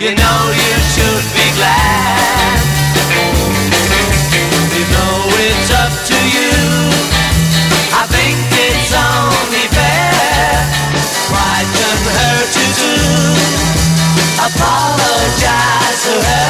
You know you should be glad. You know it's up to you. I think it's only fair. Why turn her to do? Apologize to her.